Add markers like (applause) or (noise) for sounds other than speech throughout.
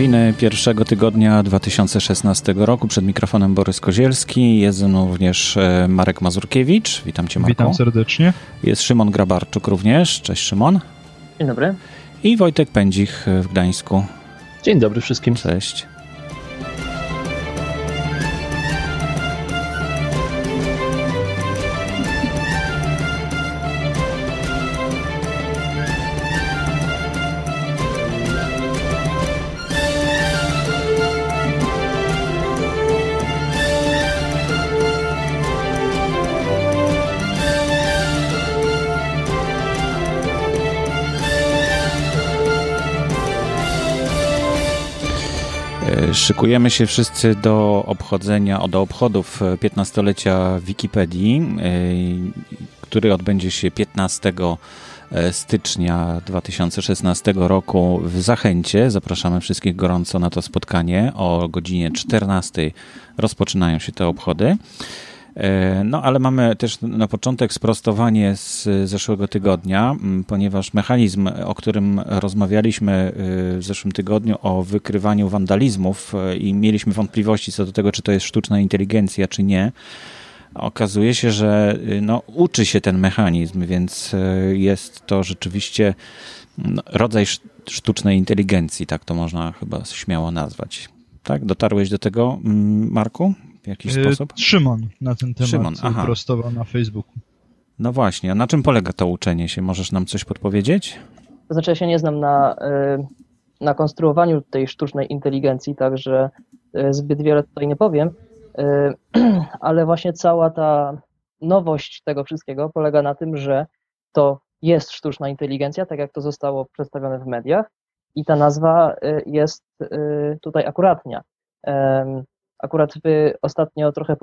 Nowiny pierwszego tygodnia 2016 roku. Przed mikrofonem Borys Kozielski. Jest również e, Marek Mazurkiewicz. Witam cię, Marku. Witam serdecznie. Jest Szymon Grabarczuk również. Cześć, Szymon. Dzień dobry. I Wojtek Pędzich w Gdańsku. Dzień dobry wszystkim. Cześć. Szykujemy się wszyscy do obchodzenia, do obchodów 15-lecia Wikipedii, e, który odbędzie się 15 e, stycznia 2016 roku w Zachęcie. Zapraszamy wszystkich gorąco na to spotkanie. O godzinie 14 rozpoczynają się te obchody. E, no, ale mamy też na początek sprostowanie z zeszłego tygodnia, ponieważ mechanizm, o którym rozmawialiśmy e, w zeszłym tygodniu, o wykrywaniu wandalizmów e, i mieliśmy wątpliwości co do tego, czy to jest sztuczna inteligencja, czy nie. Okazuje się, że no, uczy się ten mechanizm, więc jest to rzeczywiście rodzaj sztucznej inteligencji, tak to można chyba śmiało nazwać. Tak? Dotarłeś do tego, Marku? W jakiś yy, sposób? Szymon na ten temat Szymon, aha. prostował na Facebooku. No właśnie, a na czym polega to uczenie się? Możesz nam coś podpowiedzieć? To znaczy, ja się nie znam na, y, na konstruowaniu tej sztucznej inteligencji, także y, zbyt wiele tutaj nie powiem, (clears throat) ale właśnie cała ta nowość tego wszystkiego polega na tym, że to jest sztuczna inteligencja, tak jak to zostało przedstawione w mediach, i ta nazwa jest tutaj akuratnia. Akurat wy ostatnio trochę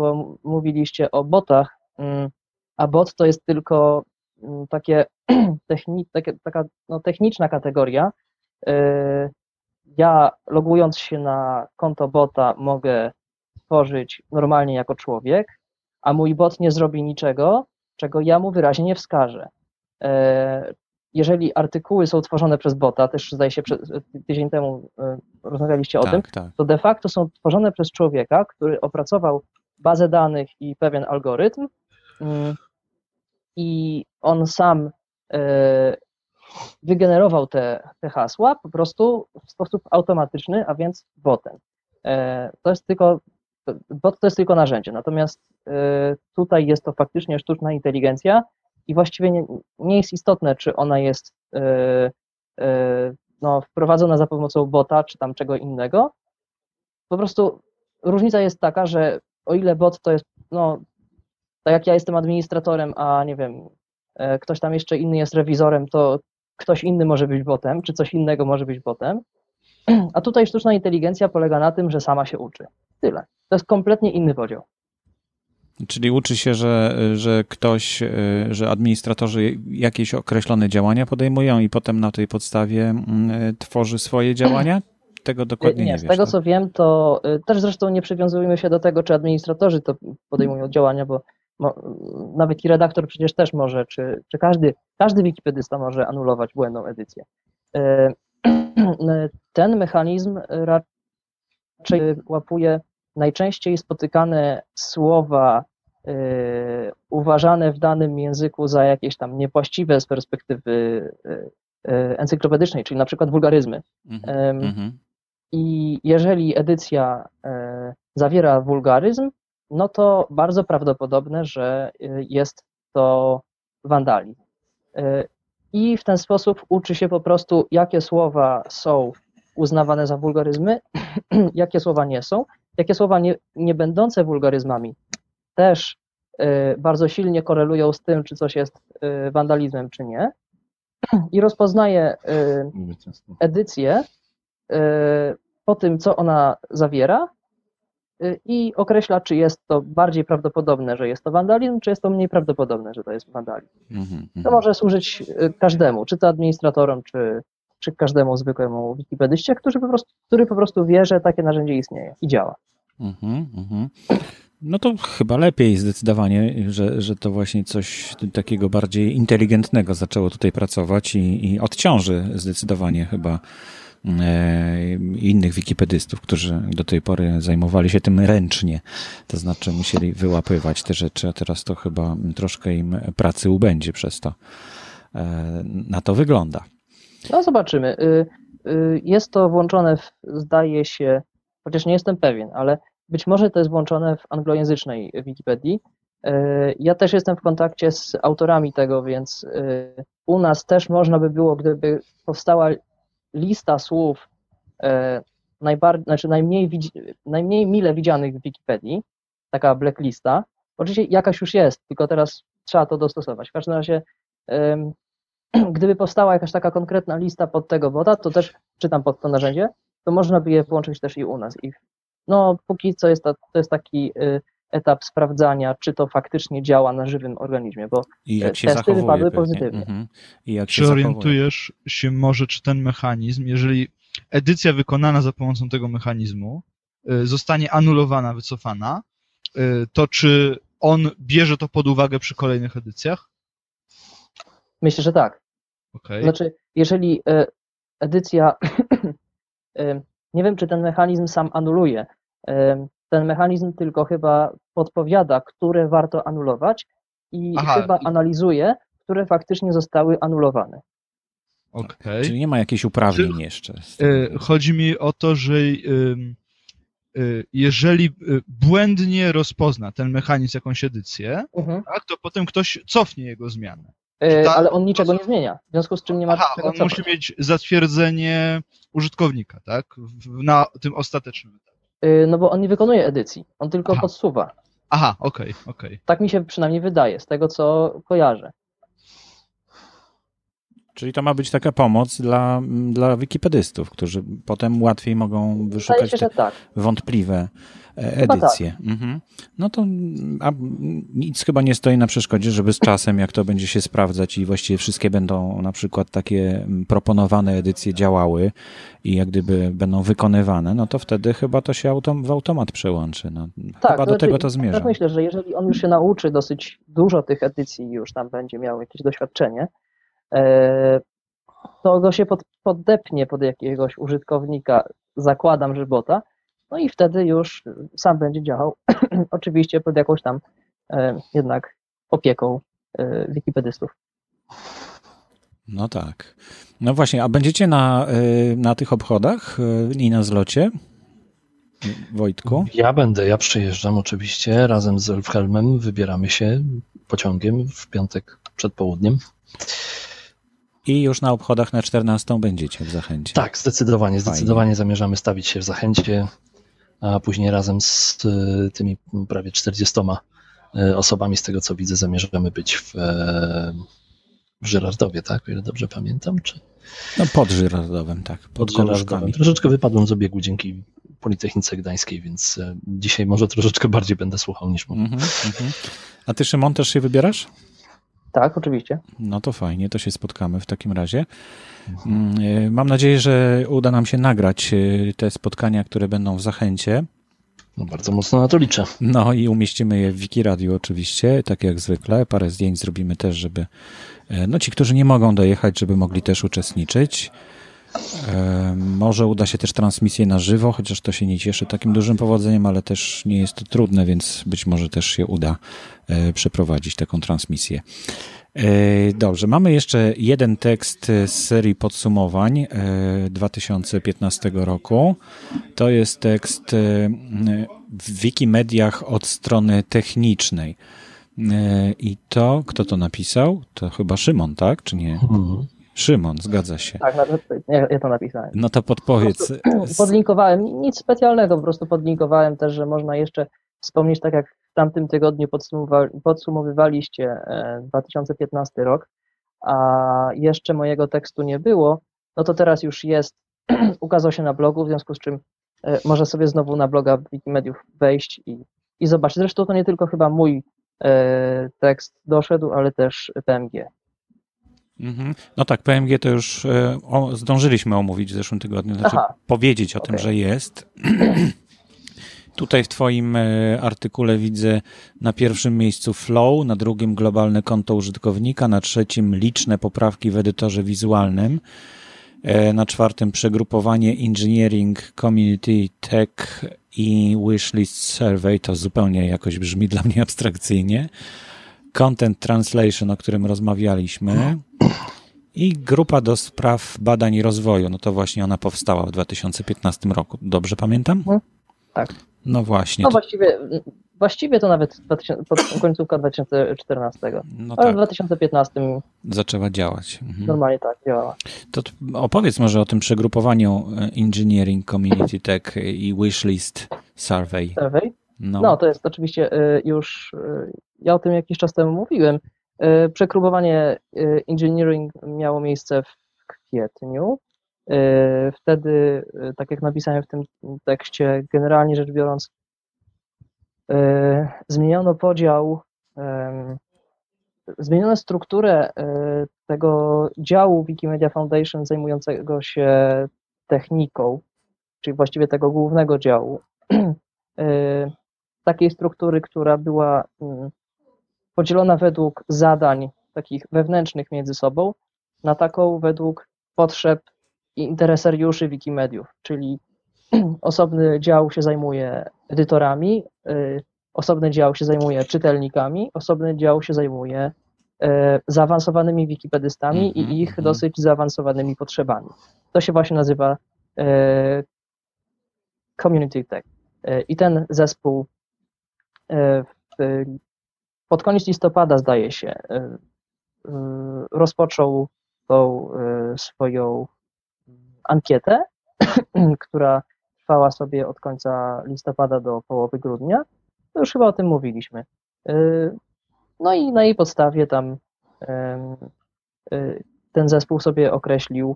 mówiliście o botach, mm, a bot to jest tylko mm, takie, (clears throat) techni, takie taka no, techniczna kategoria. Y, ja logując się na konto bota mogę tworzyć normalnie jako człowiek, a mój bot nie zrobi niczego, czego ja mu wyraźnie nie wskażę. Jeżeli artykuły są tworzone przez bota, też zdaje się tydzień temu e, rozmawialiście o tak, tym, tak. to de facto są tworzone przez człowieka, który opracował bazę danych i pewien algorytm mm, i on sam e, wygenerował te, te hasła po prostu w sposób automatyczny, a więc botem. E, to jest tylko, bot to jest tylko narzędzie, natomiast tutaj jest to faktycznie sztuczna inteligencja, i właściwie nie, nie jest istotne, czy ona jest yy, yy, no, wprowadzona za pomocą bota, czy tam czego innego. Po prostu różnica jest taka, że o ile bot to jest, no, tak jak ja jestem administratorem, a nie wiem, yy, ktoś tam jeszcze inny jest rewizorem, to ktoś inny może być botem, czy coś innego może być botem. (clears throat) A tutaj sztuczna inteligencja polega na tym, że sama się uczy. Tyle. To jest kompletnie inny podział. Czyli uczy się, że, że ktoś, e, że administratorzy jakieś określone działania podejmują i potem na tej podstawie mm, e, tworzy swoje działania? Tego dokładnie nie, nie Z tego tak? co wiem, to e, też zresztą nie przywiązujemy się do tego, czy administratorzy to podejmują działania, bo nawet i redaktor przecież też może, czy, czy każdy, każdy wikipedysta może anulować błędną edycję. (clears throat) Ten mechanizm raczej łapuje najczęściej spotykane słowa y, uważane w danym języku za jakieś tam niewłaściwe z perspektywy y, y, encyklopedycznej, czyli na przykład wulgaryzmy. Mm -hmm. I jeżeli edycja zawiera wulgaryzm, no to bardzo prawdopodobne, że jest to wandalizm. I w ten sposób uczy się po prostu, jakie słowa są uznawane za wulgaryzmy, (clears throat) jakie słowa nie są, jakie słowa nie, nie będące wulgaryzmami też y, bardzo silnie korelują z tym, czy coś jest y, wandalizmem, czy nie. (clears throat) I rozpoznaje y, edycję po tym, co ona zawiera i określa, czy jest to bardziej prawdopodobne, że jest to wandalizm, czy jest to mniej prawdopodobne, że to jest wandalizm. Mhm, to mhm. może służyć każdemu, czy to administratorom, czy, czy każdemu zwykłemu wikipedyście, który po, prostu, który po prostu wie, że takie narzędzie istnieje i działa. Mhm, mhm. No to chyba lepiej zdecydowanie, że, że to właśnie coś takiego bardziej inteligentnego zaczęło tutaj pracować i, i odciąży zdecydowanie chyba innych wikipedystów, którzy do tej pory zajmowali się tym ręcznie, to znaczy musieli wyłapywać te rzeczy, a teraz to chyba troszkę im pracy ubędzie przez to. Na to wygląda. No zobaczymy. Y, y, jest to włączone, w, zdaje się, chociaż nie jestem pewien, ale być może to jest włączone w anglojęzycznej Wikipedii. Y, ja też jestem w kontakcie z autorami tego, więc u nas też można by było, gdyby powstała lista słów najbardziej, znaczy najmniej, najmniej mile widzianych w Wikipedii, taka blacklista. Oczywiście jakaś już jest, tylko teraz trzeba to dostosować. W każdym razie (clears throat) gdyby powstała jakaś taka konkretna lista pod tego boda, to też czytam pod to narzędzie, to można by je włączyć też i u nas. I no, póki co jest to, to jest taki y, etap sprawdzania, czy to faktycznie działa na żywym organizmie, bo I jak się testy wypadły pozytywnie. Mhm. I jak czy się orientujesz się może, czy ten mechanizm, jeżeli edycja wykonana za pomocą tego mechanizmu y, zostanie anulowana, wycofana, y, to czy on bierze to pod uwagę przy kolejnych edycjach? Myślę, że tak. Okay. Znaczy, jeżeli e, edycja, (coughs) e, nie wiem, czy ten mechanizm sam anuluje. E, ten mechanizm tylko chyba podpowiada, które warto anulować i Aha. chyba analizuje, które faktycznie zostały anulowane. Okay. Czyli nie ma jakichś uprawnień jeszcze. Chodzi mi o to, że jeżeli błędnie rozpozna ten mechanizm jakąś edycję, uh mhm. -huh. tak, to potem ktoś cofnie jego zmianę. E, ta, ale on niczego nie zmienia, w związku z czym nie ma Aha, on musi mieć zatwierdzenie użytkownika, tak? Na tym ostatecznym etapie. E, no bo on nie wykonuje edycji, on tylko Aha. podsuwa. Aha, okej, okay, okej. Okay. Tak mi się przynajmniej wydaje, z tego co kojarzę. Czyli to ma być taka pomoc dla, dla wikipedystów, którzy potem łatwiej mogą wyszukać się, tak. wątpliwe e, edycje. Tak. Mhm. No to a nic chyba nie stoi na przeszkodzie, żeby z czasem, jak to będzie się sprawdzać i właściwie wszystkie będą na przykład takie proponowane edycje działały i jak gdyby będą wykonywane, no to wtedy chyba to się autom, w automat przełączy. No, tak, chyba do znaczy, tego to zmierza. Tak myślę, że jeżeli on już się nauczy dosyć dużo tych edycji już tam będzie miał jakieś doświadczenie, to go się pod, poddepnie pod jakiegoś użytkownika, zakładam, że bota, no i wtedy już sam będzie działał, (clears throat) oczywiście pod jakąś tam e, jednak opieką e, wikipedystów. No tak. No właśnie, a będziecie na, na tych obchodach i na zlocie? Wojtku? Ja będę, ja przyjeżdżam oczywiście razem z Elfhelmem, wybieramy się pociągiem w piątek przed południem. I już na obchodach na 14 będziecie w Zachęcie. Tak, zdecydowanie. Zdecydowanie Fajnie. zamierzamy stawić się w Zachęcie, a później razem z y, tymi prawie 40 y, osobami, z tego co widzę, zamierzamy być w, e, w Żyrardowie, tak? O ile dobrze pamiętam, czy... No pod Żyrardowem, tak. Pod, pod Żyrardowem. Troszeczkę wypadłem z obiegu dzięki Politechnice Gdańskiej, więc e, dzisiaj może troszeczkę bardziej będę słuchał niż mówię. Mm -hmm, mm -hmm. A ty, Szymon, też się wybierasz? Tak, oczywiście. No to fajnie, to się spotkamy w takim razie. Mm, e, mam nadzieję, że uda nam się nagrać e, te spotkania, które będą w Zachęcie. No bardzo mocno na to liczę. No i umieścimy je w Wikiradiu oczywiście, tak jak zwykle. Parę zdjęć zrobimy też, żeby e, no ci, którzy nie mogą dojechać, żeby mogli też uczestniczyć. Może uda się też transmisję na żywo, chociaż to się nie cieszy takim dużym powodzeniem, ale też nie jest to trudne, więc być może też się uda e, przeprowadzić taką transmisję. E, dobrze, mamy jeszcze jeden tekst z serii podsumowań 2015 e, roku. To jest tekst w Wikimediach od strony technicznej. I to, kto to napisał? To chyba Szymon, tak? Czy nie? Mhm. Szymon, zgadza się. Tak, ja, ja to napisałem. No to podpowiedz. Podlinkowałem, nic specjalnego, po prostu podlinkowałem też, że można jeszcze wspomnieć, tak jak w tamtym tygodniu podsumowywaliście 2015 e, rok, a jeszcze mojego tekstu nie było, no to teraz już jest, (clears throat) ukazał się na blogu, w związku z czym e, może sobie znowu na bloga Wikimediów wejść i, i zobaczyć. Zresztą to nie tylko chyba mój e, tekst doszedł, ale też PMG. Mhm. No tak, PMG to już e, zdążyliśmy omówić w zeszłym tygodniu, znaczy Aha. powiedzieć o okay. tym, że jest. (clears throat) Tutaj w Twoim e, artykule widzę na pierwszym miejscu flow, na drugim globalne konto użytkownika, na trzecim liczne poprawki w edytorze wizualnym. Na czwartym przegrupowanie Engineering, Community, Tech i Wishlist Survey. To zupełnie jakoś brzmi dla mnie abstrakcyjnie. Content Translation, o którym rozmawialiśmy. I grupa do spraw badań i rozwoju. No to właśnie ona powstała w 2015 roku. Dobrze pamiętam? Mhm. Tak. No właśnie. No właściwie, właściwie to nawet pod końcówka 2014. No ale tak. w 2015 zaczęła działać. Mhm. Normalnie tak, działała. To opowiedz może o tym przegrupowaniu e, Engineering Community Tech i Wishlist Survey. Survey? No. no, to jest oczywiście e, już, e, ja o tym jakiś czas temu mówiłem. Przekrubowanie engineering miało miejsce w kwietniu. Wtedy, tak jak napisałem w tym tekście, generalnie rzecz biorąc, zmieniono podział, zmieniono strukturę tego działu Wikimedia Foundation zajmującego się techniką, czyli właściwie tego głównego działu. (clears throat) Takiej struktury, która była mm, podzielona według zadań takich wewnętrznych między sobą, na taką według potrzeb i interesariuszy Wikimediów, czyli (clears throat) osobny dział się zajmuje edytorami, y, osobny dział się zajmuje czytelnikami, osobny dział się zajmuje y, zaawansowanymi wikipedystami mm -hmm, i mhm, ich -hmm. dosyć zaawansowanymi potrzebami. To się właśnie nazywa y, Community Tech. I ten zespół pod koniec listopada, zdaje się, rozpoczął tą swoją ankietę, (clears throat) która trwała sobie od końca listopada do połowy grudnia. To już chyba o tym mówiliśmy. Y, no i na jej podstawie tam y, ten zespół sobie określił,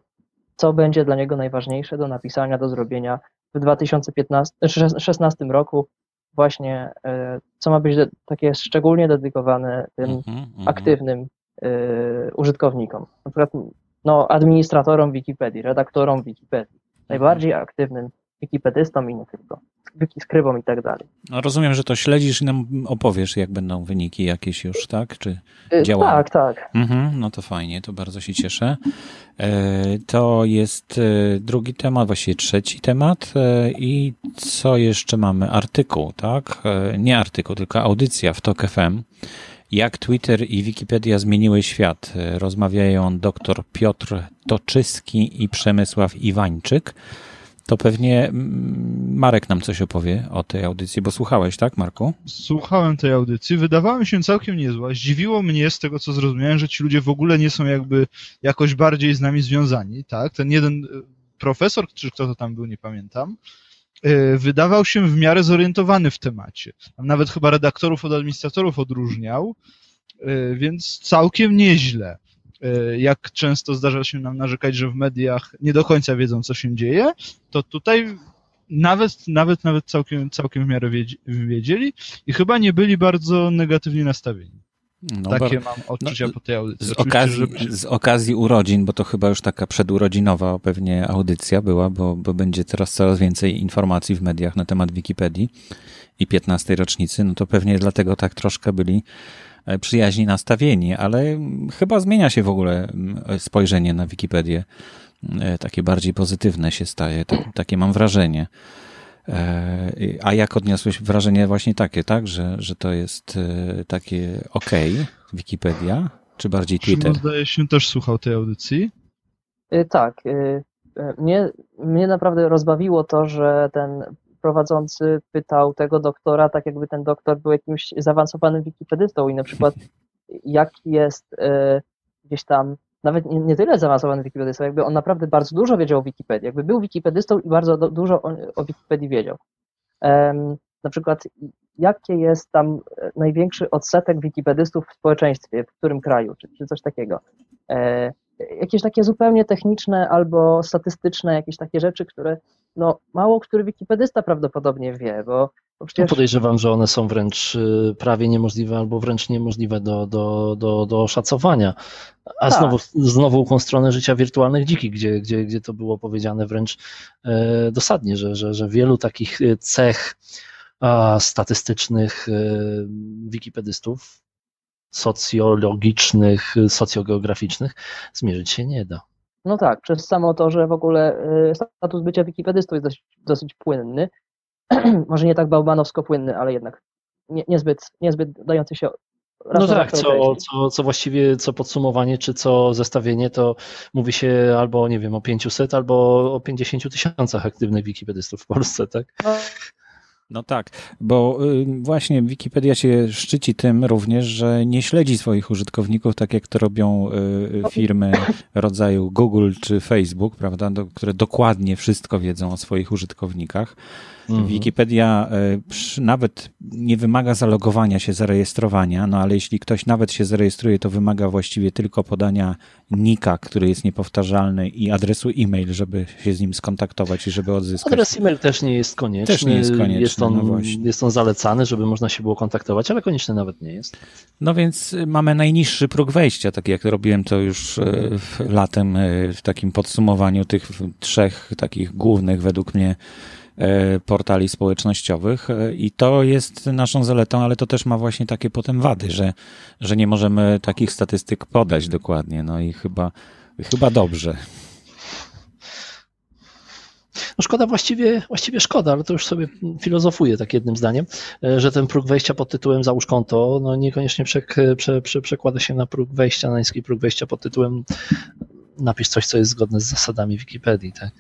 co będzie dla niego najważniejsze do napisania, do zrobienia w 2016 roku, właśnie y, co ma być takie szczególnie dedykowane tym mm -hmm, aktywnym użytkownikom. Na przykład no, administratorom Wikipedii, redaktorom Wikipedii, najbardziej aktywnym wikipedystą i nie tylko, wikiskrybom i tak dalej. No, rozumiem, że to śledzisz i nam opowiesz, jak będą wyniki jakieś już, tak? Czy działa? Tak, tak. Mhm, no to fajnie, to bardzo się cieszę. E, to jest e, drugi temat, właściwie trzeci temat e, i co jeszcze mamy? Artykuł, tak? Nie artykuł, tylko audycja w TOK FM jak Twitter i Wikipedia zmieniły świat. Rozmawiają dr Piotr Toczyski i Przemysław Iwańczyk. To pewnie mm, Marek nam coś opowie o tej audycji, bo słuchałeś, tak, Marku? Słuchałem tej audycji. Wydawała mi się całkiem niezła. Zdziwiło mnie z tego, co zrozumiałem, że ci ludzie w ogóle nie są jakby jakoś bardziej z nami związani, tak? Ten jeden e, profesor, czy kto to tam był, nie pamiętam, e, wydawał się w miarę zorientowany w temacie. Nawet chyba redaktorów od administratorów odróżniał, e, więc całkiem nieźle. E, jak często zdarza się nam narzekać, że w mediach nie do końca wiedzą, co się dzieje, to tutaj nawet, nawet, nawet całkiem, całkiem w miarę wiedzieli i chyba nie byli bardzo negatywnie nastawieni. No, Takie mam odczucia no, po tej audycji. Z okazji, żeby... z okazji urodzin, bo to chyba już taka przedurodzinowa pewnie audycja była, bo, bo będzie teraz coraz więcej informacji w mediach na temat Wikipedii i 15 rocznicy, no to pewnie dlatego tak troszkę byli przyjaźni nastawieni, ale chyba zmienia się w ogóle spojrzenie na Wikipedię. E, takie bardziej pozytywne się staje, takie mam wrażenie. E, a jak odniosłeś wrażenie właśnie takie, tak, że, że to jest takie ok, Wikipedia, czy bardziej Twitter? Szymon, zdaje się, też słuchał tej audycji. Tak. Mnie, mnie naprawdę rozbawiło to, że ten prowadzący pytał tego doktora, tak jakby ten doktor był jakimś zaawansowanym wikipedystą i na przykład (laughs) jaki jest y, gdzieś tam, nawet nie, nie, tyle zaawansowany wikipedystą, jakby on naprawdę bardzo dużo wiedział o Wikipedii, jakby był wikipedystą i bardzo do, dużo o, o, Wikipedii wiedział. Na przykład jaki jest tam największy odsetek wikipedystów w społeczeństwie, w którym kraju, czy, czy coś takiego. E, jakieś takie zupełnie techniczne albo statystyczne, jakieś takie rzeczy, które no, mało który wikipedysta prawdopodobnie wie, bo, przecież... Podejrzewam, że one są wręcz y, prawie niemożliwe albo wręcz niemożliwe do, do, do, do oszacowania. A tak. znowu, znowu stronę życia wirtualnych dziki, gdzie, gdzie, gdzie to było powiedziane wręcz e, dosadnie, że, że, że wielu takich y, cech statystycznych e, wikipedystów socjologicznych, socjogeograficznych zmierzyć się nie da. No tak, przez samo to, że w ogóle y, status bycia wikipedystą jest dosyć, dosyć płynny. (clears throat) Może nie tak bałbanowsko płynny, ale jednak nie, niezbyt, niezbyt dający się no tak, co, co, co właściwie, co podsumowanie, czy co zestawienie, to mówi się albo, nie wiem, o 500, albo o 50 tysiącach aktywnych wikipedystów w Polsce, tak? No, no tak, bo y, właśnie Wikipedia się szczyci tym również, że nie śledzi swoich użytkowników tak jak to robią y, firmy rodzaju Google czy Facebook, prawda, które dokładnie wszystko wiedzą o swoich użytkownikach. Mhm. Wikipedia y, nawet nie wymaga zalogowania się, zarejestrowania, no ale jeśli ktoś nawet się zarejestruje, to wymaga właściwie tylko podania nika, który jest niepowtarzalny i adresu e-mail, żeby się z nim skontaktować i żeby odzyskać. Adres e-mail też nie jest konieczny. Też nie jest konieczny. Jest on, no jest on zalecany, żeby można się było kontaktować, ale konieczny nawet nie jest. No więc mamy najniższy próg wejścia, tak jak robiłem to już e, latem e, w takim podsumowaniu tych trzech takich głównych według mnie E, portali społecznościowych e, i to jest naszą zaletą, ale to też ma właśnie takie potem wady, że, że nie możemy takich statystyk podać dokładnie. No i chyba, chyba dobrze. No szkoda, właściwie, właściwie szkoda, ale to już sobie filozofuję tak jednym zdaniem, e, że ten próg wejścia pod tytułem załóż konto, no niekoniecznie przek, prze, prze, przekłada się na próg wejścia, na niski próg wejścia pod tytułem napisz coś, co jest zgodne z zasadami Wikipedii, tak?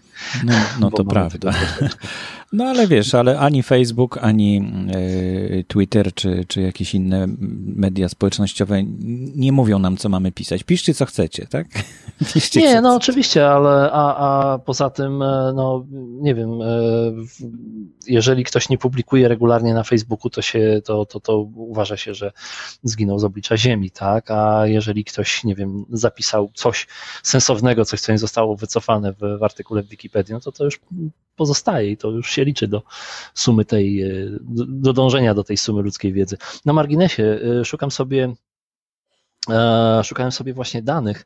No, no to prawda. (laughs) No ale wiesz, ale ani Facebook, ani y, Twitter, czy, czy jakieś inne media społecznościowe nie mówią nam, co mamy pisać. Piszcie, co chcecie, tak? Nie, no oczywiście, ale a, a poza tym, e, no nie wiem, e, jeżeli ktoś nie publikuje regularnie na Facebooku, to się, to, to, to uważa się, że zginął z oblicza ziemi, tak? A jeżeli ktoś, nie wiem, zapisał coś sensownego, coś, co nie zostało wycofane w, w artykule w Wikipedii, no to to już pozostaje i to już się liczy do sumy tej, e, do dążenia do tej sumy ludzkiej wiedzy. Na marginesie szukam sobie, szukałem sobie właśnie danych,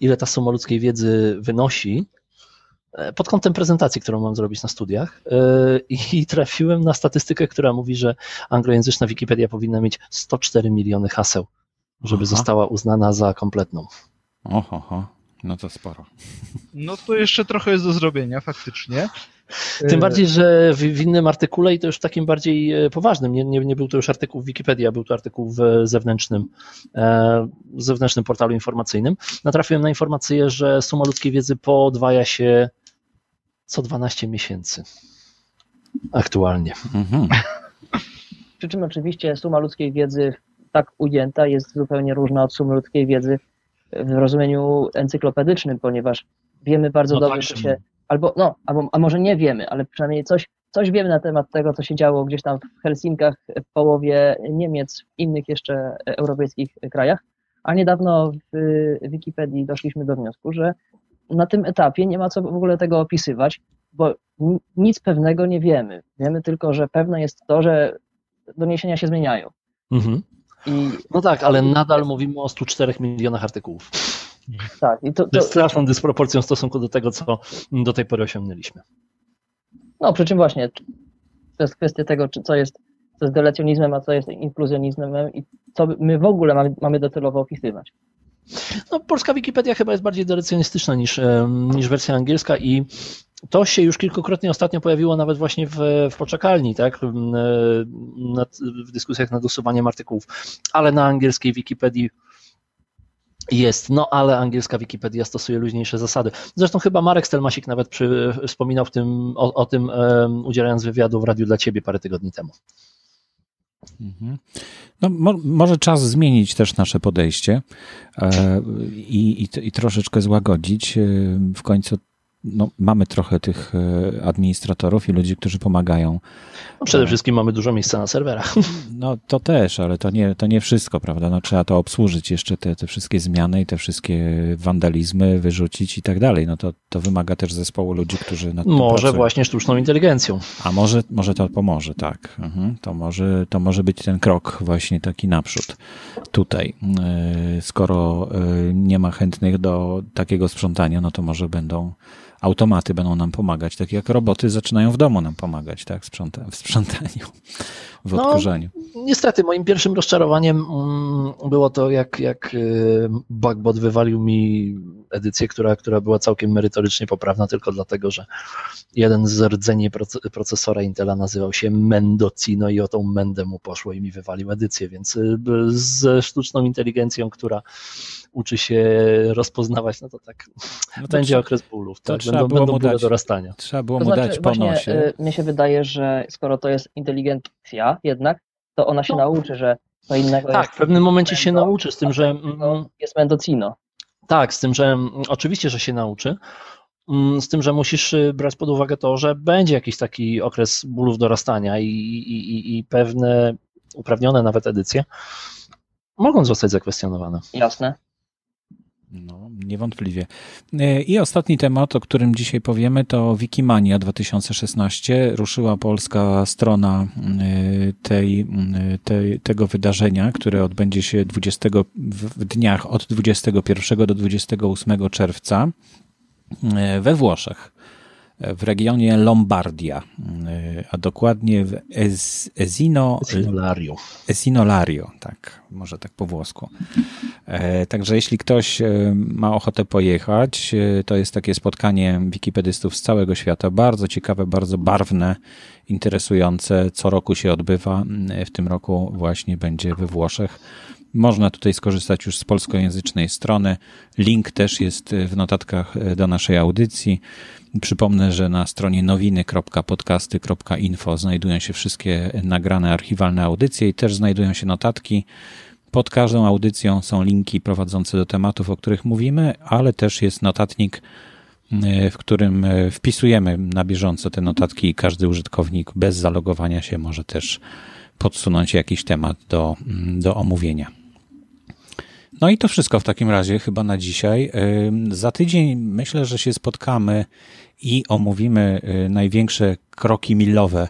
ile ta suma ludzkiej wiedzy wynosi pod kątem prezentacji, którą mam zrobić na studiach i trafiłem na statystykę, która mówi, że anglojęzyczna Wikipedia powinna mieć 104 miliony haseł, żeby Aha. została uznana za kompletną. Oho, no to sporo. No to jeszcze trochę jest do zrobienia, faktycznie. Tym bardziej, że w, w, innym artykule i to już takim bardziej e, poważnym, nie, nie, nie był to już artykuł w Wikipedia, był to artykuł w zewnętrznym, e, zewnętrznym portalu informacyjnym, natrafiłem na informację, że suma ludzkiej wiedzy podwaja się co 12 miesięcy aktualnie. Mhm. (laughs) Przy czym oczywiście suma ludzkiej wiedzy tak ujęta jest zupełnie różna od sumy ludzkiej wiedzy w rozumieniu encyklopedycznym, ponieważ wiemy bardzo no dobrze, tak, że się, albo, no, albo, a może nie wiemy, ale przynajmniej coś, coś wiemy na temat tego, co się działo gdzieś tam w Helsinkach, w połowie Niemiec, w innych jeszcze europejskich krajach, a niedawno w Wikipedii doszliśmy do wniosku, że na tym etapie nie ma co w ogóle tego opisywać, bo nic pewnego nie wiemy. Wiemy tylko, że pewne jest to, że doniesienia się zmieniają. Mhm. I... No tak, ale nadal mówimy o 104 milionach artykułów. Tak. I to, to... jest straszną dysproporcją w stosunku do tego, co do tej pory osiągnęliśmy. No, przy czym właśnie to jest kwestia tego, czy co jest, co jest delecjonizmem, a co jest inkluzjonizmem i co my w ogóle mamy, mamy docelowo opisywać. No, polska Wikipedia chyba jest bardziej delecjonistyczna niż, niż wersja angielska i to się już kilkukrotnie ostatnio pojawiło nawet właśnie w, w poczekalni, tak? Nad, w dyskusjach nad usuwaniem artykułów, ale na angielskiej Wikipedii jest, no ale angielska Wikipedia stosuje luźniejsze zasady. Zresztą chyba Marek Stelmasik nawet przy, wspominał w tym, o, o tym, um, udzielając wywiadu w Radiu dla Ciebie parę tygodni temu. Mhm. No, mo może czas zmienić też nasze podejście e, i, i, i, troszeczkę złagodzić. E, w końcu no, mamy trochę tych e, administratorów i ludzi, którzy pomagają. No przede wszystkim mamy dużo miejsca na serwerach. (laughs) No to też, ale to nie, to nie wszystko, prawda? No, trzeba to obsłużyć jeszcze te, te wszystkie zmiany i te wszystkie wandalizmy wyrzucić i tak dalej. No to, to wymaga też zespołu ludzi, którzy nad tym Może pracują. właśnie sztuczną inteligencją. A może, może to pomoże, tak. Mhm. To, może, to może być ten krok właśnie taki naprzód tutaj. E, skoro e, nie ma chętnych do takiego sprzątania, no to może będą automaty będą nam pomagać, tak jak roboty zaczynają w domu nam pomagać, tak, w, sprząta w sprzątaniu, w no, odkurzaniu. No, niestety, moim pierwszym rozczarowaniem mm, było to, jak, jak y, Bugbot wywalił mi edycję, która, która była całkiem merytorycznie poprawna, tylko dlatego, że jeden z rdzeni procesora Intela nazywał się Mendocino i o tą Mendę mu poszło i mi wywalił edycję, więc y, ze sztuczną inteligencją, która uczy się rozpoznawać, no to tak no to będzie trzeba, okres bólów, tak? trzeba będą, było będą dać, dorastania. Trzeba było to mu znaczy, dać po nosie. Y, mnie się wydaje, że skoro to jest inteligencja jednak, to ona się no. nauczy, że to innego Tak, w pewnym momencie się nauczy, z tym, że... Mm, jest Mendocino. Tak, z tym, że mm, oczywiście, że się nauczy, mm, z tym, że musisz y, brać pod uwagę to, że będzie jakiś taki okres bólów dorastania i, i, i, i pewne uprawnione nawet edycje mogą zostać zakwestionowane. Jasne. No, niewątpliwie. E, I ostatni temat, o którym dzisiaj powiemy, to Wikimania 2016. Ruszyła polska strona e, tej, tej, tego wydarzenia, które odbędzie się 20, w dniach od 21 do 28 czerwca e, we Włoszech w regionie Lombardia, a dokładnie w Esinolario. Esinolario, tak, może tak po włosku. E, także jeśli ktoś e, ma ochotę pojechać, e, to jest takie spotkanie wikipedystów z całego świata, bardzo ciekawe, bardzo barwne, interesujące. Co roku się odbywa, w tym roku właśnie będzie we Włoszech. Można tutaj skorzystać już z polskojęzycznej strony. Link też jest w notatkach do naszej audycji. Przypomnę, że na stronie nowiny.podcasty.info znajdują się wszystkie nagrane archiwalne audycje i też znajdują się notatki. Pod każdą audycją są linki prowadzące do tematów, o których mówimy, ale też jest notatnik, e, w którym e, wpisujemy na bieżąco te notatki i każdy użytkownik bez zalogowania się może też podsunąć jakiś temat do, mm, do omówienia. No i to wszystko w takim razie chyba na dzisiaj. Za tydzień myślę, że się spotkamy i omówimy największe kroki milowe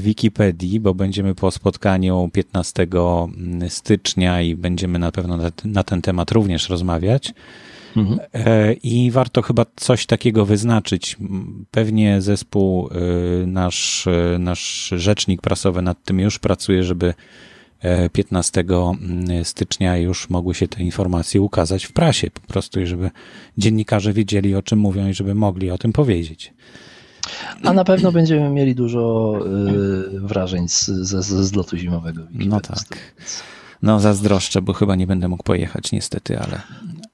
Wikipedii, bo będziemy po spotkaniu 15 mm, stycznia i będziemy na pewno na ten temat również rozmawiać. Mhm. E, I warto chyba coś takiego wyznaczyć. Pewnie zespół, y, nasz, nasz rzecznik prasowy nad tym już pracuje, żeby 15 mm, stycznia już mogły się te informacje ukazać w prasie, po prostu, żeby dziennikarze wiedzieli, o czym mówią i żeby mogli o tym powiedzieć. A na pewno będziemy mieli dużo y, wrażeń z, z, z lotu zimowego. No tak. No zazdroszczę, bo chyba nie będę mógł pojechać niestety, ale,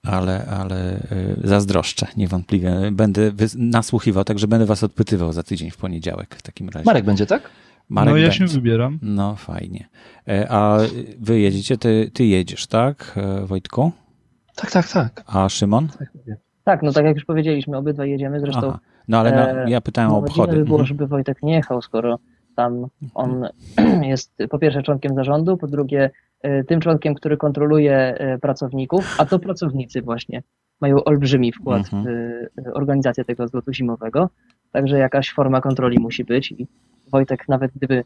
ale, ale y, zazdroszczę niewątpliwie. Będę nasłuchiwał, także będę was odpytywał za tydzień w poniedziałek w takim razie. Marek będzie, tak? Marek no ja się wybieram. No fajnie. E, a wy jedziecie, ty, ty jedziesz, tak e, Wojtku? Tak, tak, tak. A Szymon? Tak, no tak jak już powiedzieliśmy, obydwa jedziemy, zresztą... Aha. No ale no, ja pytałem no, o obchody. by było, mhm. żeby Wojtek nie jechał, skoro tam on (clears throat) jest po pierwsze członkiem zarządu, po drugie e, tym członkiem, który kontroluje pracowników, a to pracownicy właśnie mają olbrzymi wkład mhm. w organizację tego zlotu zimowego, także jakaś forma kontroli musi być i Wojtek nawet gdyby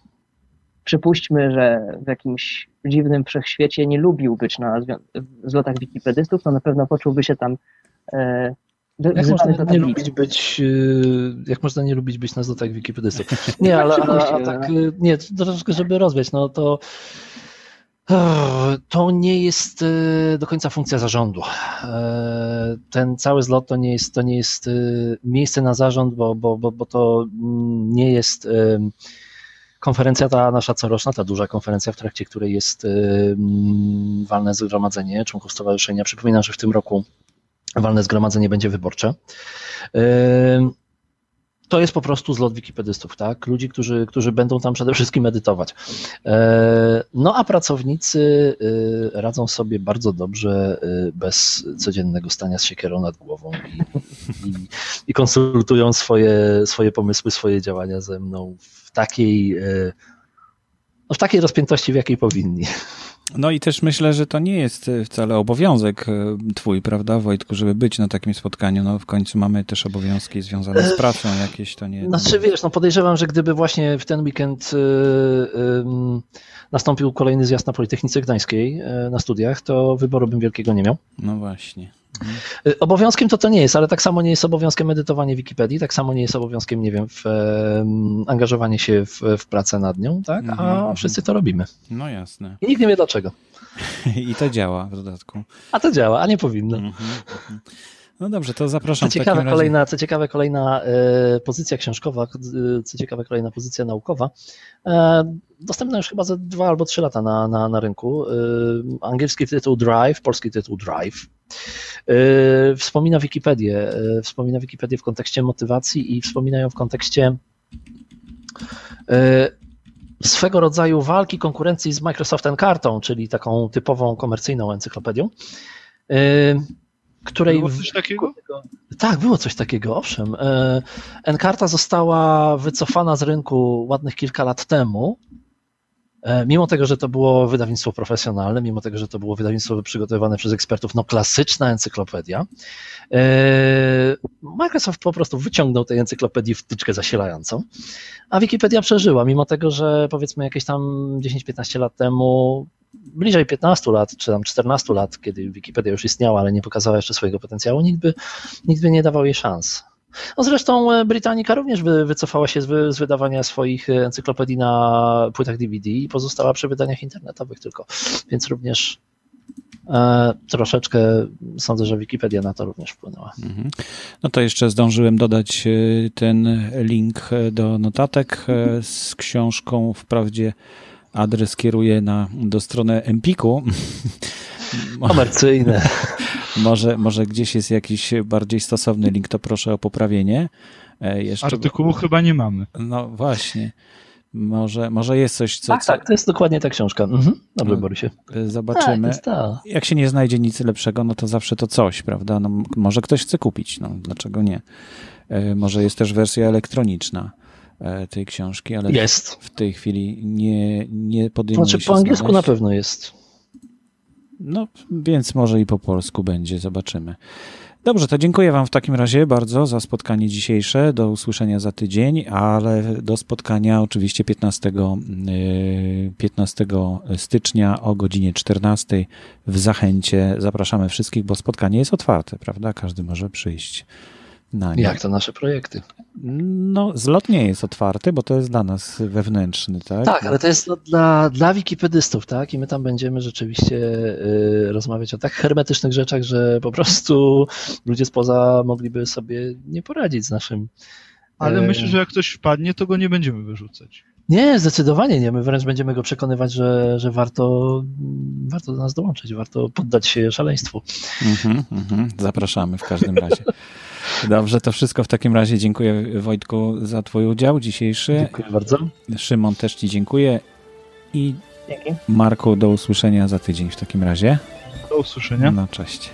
przypuśćmy, że w jakimś dziwnym wszechświecie nie lubił być na zlotach wikipedystów, to na pewno poczułby się tam e, jak można, nie lubić być, e, jak można nie lubić być na zlotach wikipedystów? (laughs) Nie, ale, ale a tak, e, nie, troszeczkę, żeby rozwiać, no to to nie jest e, do końca funkcja zarządu. Ten cały zlot to nie jest, to nie jest miejsce na zarząd, bo, bo, bo, bo to nie jest konferencja ta nasza coroczna, ta duża konferencja, w trakcie której jest walne zgromadzenie członków stowarzyszenia. Przypominam, że w tym roku walne zgromadzenie będzie wyborcze. To jest po prostu zlot wikipedystów, tak? Ludzi, którzy, którzy będą tam przede wszystkim edytować. Y, no a pracownicy radzą sobie bardzo dobrze bez codziennego stania z siekierą nad głową i, i, i konsultują swoje, swoje pomysły, swoje działania ze mną takiej, e, no w takiej rozpiętości, w jakiej powinni. No i też myślę, że to nie jest e, wcale obowiązek e, twój, prawda, Wojtku, żeby być na takim spotkaniu. No w końcu mamy też obowiązki związane z pracą jakieś, to nie... Znaczy wiesz, no podejrzewam, że gdyby właśnie w ten weekend y, y, nastąpił kolejny zjazd na Politechnice Gdańskiej y, na studiach, to wyboru bym wielkiego nie miał. No właśnie. Y, obowiązkiem to to nie jest, ale tak samo nie jest obowiązkiem edytowanie Wikipedii, tak samo nie jest obowiązkiem, nie wiem, w, angażowanie się w, w pracę nad nią, tak? A mhm. wszyscy to robimy. No jasne. I nikt nie wie dlaczego. (laughs) I to działa w dodatku. A to działa, a nie powinno. Mhm, mhm. No dobrze, to zapraszam. Co ciekawe, kolejna, co ciekawe, kolejna e, pozycja książkowa, e, co ciekawe, kolejna pozycja naukowa, e, dostępna już chyba za dwa albo trzy lata na, na, na rynku. Angielski tytuł Drive, polski tytuł Drive. Wspomina Wikipedię, wspomina Wikipedię w kontekście motywacji i wspominają w kontekście swego rodzaju walki, konkurencji z Microsoft Encartą, czyli taką typową komercyjną encyklopedią której... Było coś takiego? Tak, było coś takiego, owszem. Encarta została wycofana z rynku ładnych kilka lat temu, mimo tego, że to było wydawnictwo profesjonalne, mimo tego, że to było wydawnictwo przygotowane przez ekspertów, no klasyczna encyklopedia, e, Microsoft po prostu wyciągnął tej encyklopedii wtyczkę zasilającą, a Wikipedia przeżyła, mimo tego, że powiedzmy jakieś tam 10-15 lat temu bliżej 15 lat, czy tam 14 lat, kiedy Wikipedia już istniała, ale nie pokazała jeszcze swojego potencjału, nikt by, nikt by nie dawał jej szans. No zresztą e, Britannica również wycofała się z, wydawania swoich encyklopedii na płytach DVD i pozostała przy wydaniach internetowych tylko, więc również e, troszeczkę sądzę, że Wikipedia na to również wpłynęła. Mhm. No to jeszcze zdążyłem dodać e, ten link do notatek z książką wprawdzie adres kieruje na, do strony Empiku. Komercyjne. (laughs) może, może gdzieś jest jakiś bardziej stosowny link, to proszę o poprawienie. E, jeszcze... Artykułu chyba nie mamy. No właśnie. Może, może jest coś, co... Tak, tak, to jest dokładnie ta książka. Mhm. Dobrze, no, Borysie. E, zobaczymy. Tak, Jak się nie znajdzie nic lepszego, no to zawsze to coś, prawda? No, może ktoś chce kupić, no dlaczego nie? E, może jest też wersja elektroniczna. Tej książki, ale jest. w tej chwili nie, nie podejmuję Znaczy po angielsku znaleźć. na pewno jest. No, więc może i po polsku będzie, zobaczymy. Dobrze, to dziękuję Wam w takim razie bardzo za spotkanie dzisiejsze. Do usłyszenia za tydzień, ale do spotkania oczywiście 15, 15 e, stycznia o godzinie 14 w Zachęcie. Zapraszamy wszystkich, bo spotkanie jest otwarte, prawda? Każdy może przyjść na nie. Jak to nasze projekty? No, zlot nie jest otwarty, bo to jest dla nas wewnętrzny, tak? Tak, ale to jest dla, dla wikipedystów, tak? I my tam będziemy rzeczywiście y, rozmawiać o tak hermetycznych rzeczach, że po prostu ludzie spoza mogliby sobie nie poradzić z naszym. Ale y, myślę, że jak ktoś wpadnie, to go nie będziemy wyrzucać. Nie, zdecydowanie nie. My wręcz będziemy go przekonywać, że, że warto, warto do nas dołączyć, warto poddać się szaleństwu. Mm-hmm, mm-hmm. Zapraszamy w każdym razie. (laughs) Dobrze, to wszystko w takim razie. Dziękuję Wojtku za Twój udział dzisiejszy. Dziękuję bardzo. Szymon też Ci dziękuję. I Dzięki. Marku, do usłyszenia za tydzień w takim razie. Do usłyszenia. No, cześć.